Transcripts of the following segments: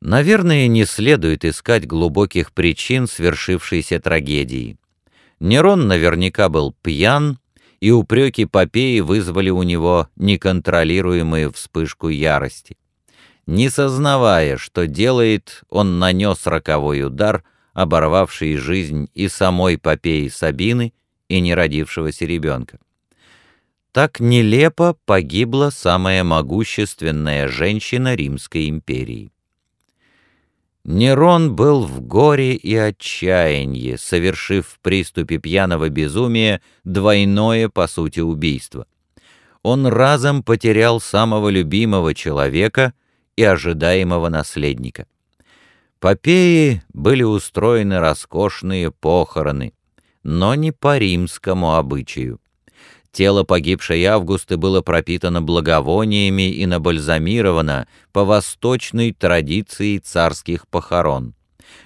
Наверное, не следует искать глубоких причин свершившейся трагедии. Нерон наверняка был пьян, и упреки Попеи вызвали у него неконтролируемую вспышку ярости. Не сознавая, что делает, он нанес роковой удар, оборвавший жизнь и самой Попеи Сабины, и неродившегося ребенка. Так нелепо погибла самая могущественная женщина Римской империи. Нерон был в горе и отчаянии, совершив в приступе пьяного безумия двойное, по сути, убийство. Он разом потерял самого любимого человека и ожидаемого наследника. Попеи были устроены роскошные похороны, но не по римскому обычаю. Тело погибшей Августы было пропитано благовониями и набальзамировано по восточной традиции царских похорон.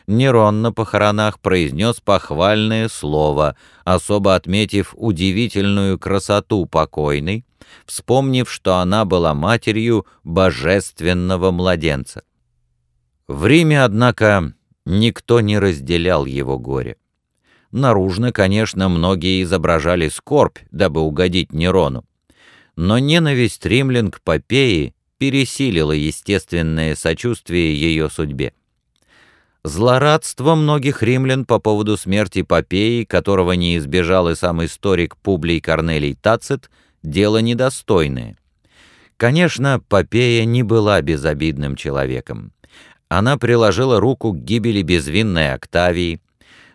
Нерон на похоронах произнес похвальное слово, особо отметив удивительную красоту покойной, вспомнив, что она была матерью божественного младенца. В Риме, однако, никто не разделял его горе. Наружно, конечно, многие изображали скорбь, дабы угодить Нерону. Но ненависть римлян к Попеи пересилила естественное сочувствие ее судьбе. Злорадство многих римлян по поводу смерти Попеи, которого не избежал и сам историк Публий Корнелий Тацит, дело недостойное. Конечно, Попея не была безобидным человеком. Она приложила руку к гибели безвинной Октавии,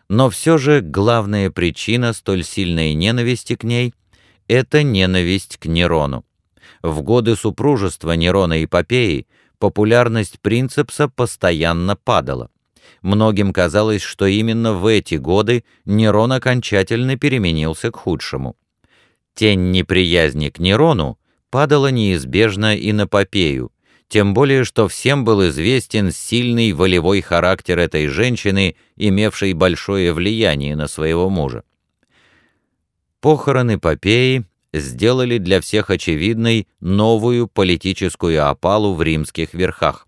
но все же главная причина столь сильной ненависти к ней — это ненависть к Нерону. В годы супружества Нерона и Попеи популярность принцепса постоянно падала. Многим казалось, что именно в эти годы Нерон окончательно переменился к худшему. Тень неприязни к Нерону падала неизбежно и на Попею, тем более что всем был известен сильный волевой характер этой женщины, имевшей большое влияние на своего мужа. Похороны Попеи сделали для всех очевидной новую политическую опалу в римских верхах.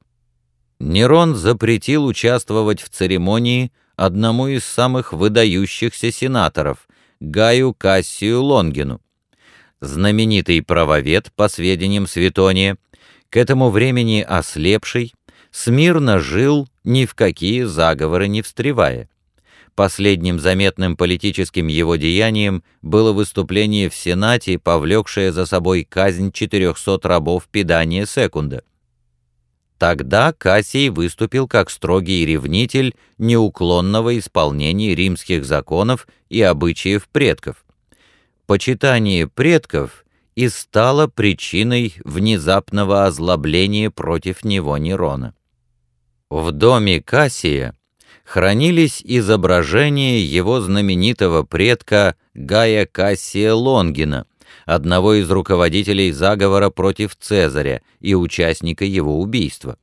Нерон запретил участвовать в церемонии одному из самых выдающихся сенаторов, Гаю Кассию Лонгину. Знаменитый правовед, по сведениям Светония, к этому времени ослепший, смирно жил, ни в какие заговоры не встревая. Последним заметным политическим его деянием было выступление в Сенате, повлекшее за собой казнь 400 рабов Педания Секунда. Тогда Кассий выступил как строгий ревнитель неуклонного исполнения римских законов и обычаев предков. Почитание предков и стало причиной внезапного озлобления против него Нерона. В доме Кассия хранились изображения его знаменитого предка Гая Кассия Лонгина, одного из руководителей заговора против Цезаря и участника его убийства.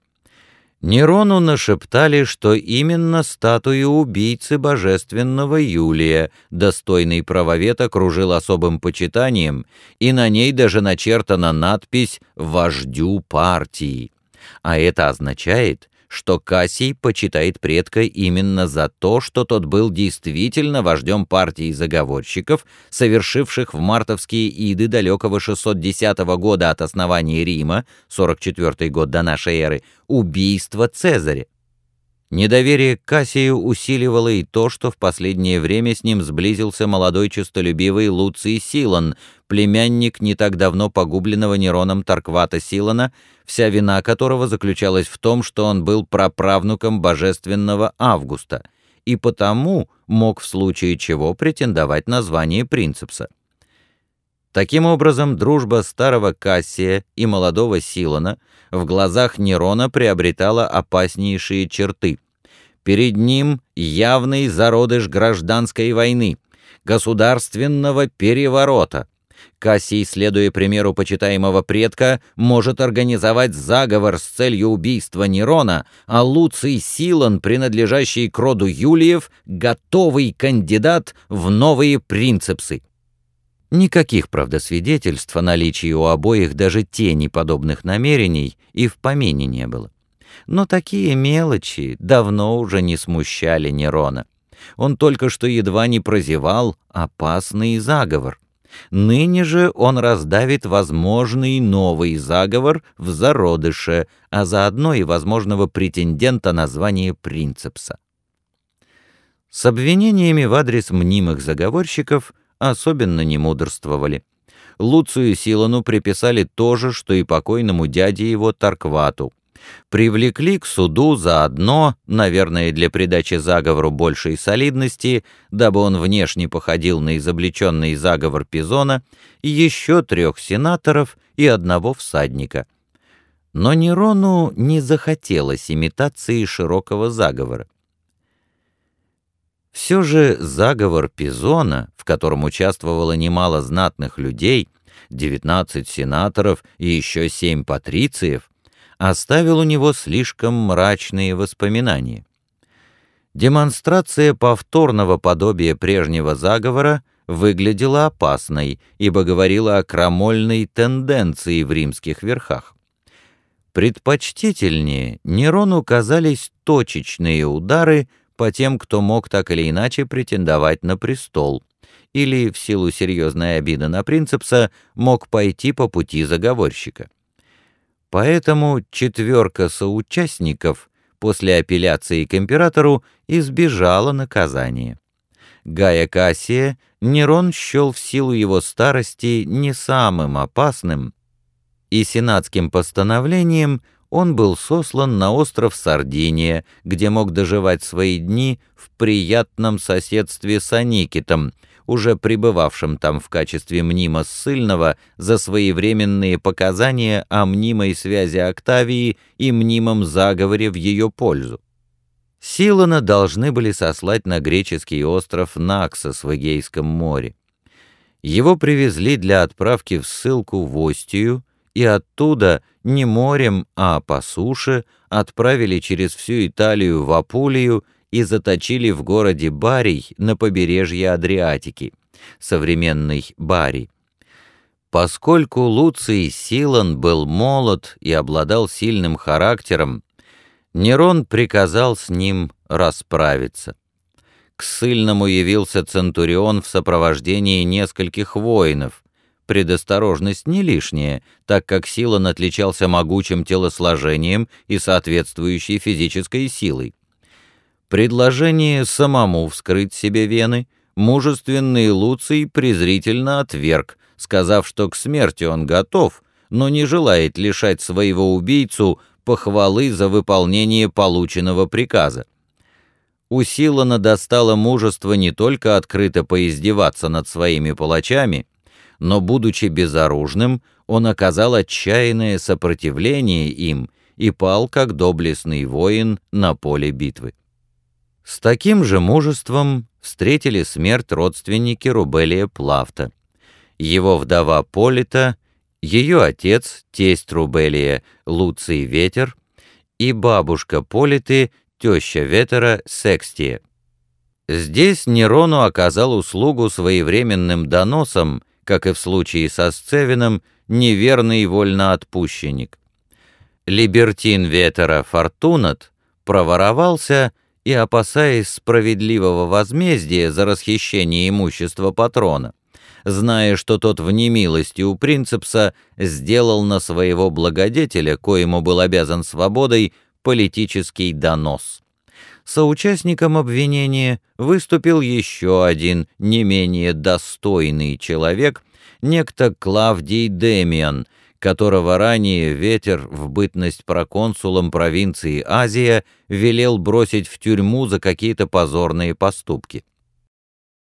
Нерону нашептали, что именно статую убийцы божественного Юлия, достойный правовед, окружил особым почитанием, и на ней даже начертана надпись «Вождю партии». А это означает, что Кассий почитает предка именно за то, что тот был действительно вождем партии заговорщиков, совершивших в мартовские иды далекого 610 года от основания Рима, 44 год до нашей эры, убийство Цезаря. Недоверие к Кассию усиливало и то, что в последнее время с ним сблизился молодой честолюбивый Луций Силан, племянник не так давно погубленного Нероном Тарквата Силана, вся вина которого заключалась в том, что он был праправнуком божественного Августа, и потому мог в случае чего претендовать на звание принцепса. Таким образом, дружба старого Кассия и молодого Силана в глазах Нерона приобретала опаснейшие черты. Перед ним явный зародыш гражданской войны, государственного переворота. Кассий, следуя примеру почитаемого предка, может организовать заговор с целью убийства Нерона, а Луций Силан, принадлежащий к роду Юлиев, готовый кандидат в новые принципсы. Никаких, правда, свидетельств о наличии у обоих даже тени подобных намерений и в помине не было. Но такие мелочи давно уже не смущали Нерона. Он только что едва не прозевал опасный заговор. Ныне же он раздавит возможный новый заговор в зародыше, а заодно и возможного претендента на звание принцепса. С обвинениями в адрес мнимых заговорщиков особенно не мудрствовали. Луцию Силану приписали то же, что и покойному дяде его Тарквату. Привлекли к суду заодно, наверное, для придачи заговору большей солидности, дабы он внешне походил на изобличенный заговор Пизона, еще трех сенаторов и одного всадника. Но Нерону не захотелось имитации широкого заговора. Все же заговор Пизона, в котором участвовало немало знатных людей, 19 сенаторов и еще 7 патрициев, оставил у него слишком мрачные воспоминания. Демонстрация повторного подобия прежнего заговора выглядела опасной, ибо говорила о крамольной тенденции в римских верхах. Предпочтительнее Нерону казались точечные удары по тем, кто мог так или иначе претендовать на престол, или, в силу серьезной обиды на принцепса, мог пойти по пути заговорщика. Поэтому четверка соучастников после апелляции к императору избежала наказания. Гая Кассия Нерон счел в силу его старости не самым опасным, и сенатским постановлением он был сослан на остров Сардиния, где мог доживать свои дни в приятном соседстве с Аникитом, уже пребывавшим там в качестве мнимо ссыльного за своевременные показания о мнимой связи Октавии и мнимом заговоре в ее пользу. Силана должны были сослать на греческий остров Наксос в Эгейском море. Его привезли для отправки в ссылку в Остию, и оттуда не морем, а по суше отправили через всю Италию в Апулию и заточили в городе Барий на побережье Адриатики, современный Барий. Поскольку Луций Силан был молод и обладал сильным характером, Нерон приказал с ним расправиться. К ссыльному явился Центурион в сопровождении нескольких воинов. Предосторожность не лишняя, так как Силан отличался могучим телосложением и соответствующей физической силой. Предложение самому вскрыть себе вены мужественный Луций презрительно отверг, сказав, что к смерти он готов, но не желает лишать своего убийцу похвалы за выполнение полученного приказа. У Силана достало мужество не только открыто поиздеваться над своими палачами, но, будучи безоружным, он оказал отчаянное сопротивление им и пал, как доблестный воин на поле битвы. С таким же мужеством встретили смерть родственники Рубелия Плафта. Его вдова Полита, ее отец, тесть Рубелия, Луций Ветер, и бабушка Политы, теща Ветера, Секстия. Здесь Нерону оказал услугу своевременным доносом, как и в случае со Сцевином, неверный вольноотпущенник. Либертин Ветера Фортунат проворовался и, опасаясь справедливого возмездия за расхищение имущества патрона, зная, что тот в немилости у принцепса сделал на своего благодетеля, коему был обязан свободой, политический донос. Соучастником обвинения выступил еще один не менее достойный человек, некто Клавдий Демиан, которого ранее ветер в бытность проконсулом провинции Азия велел бросить в тюрьму за какие-то позорные поступки.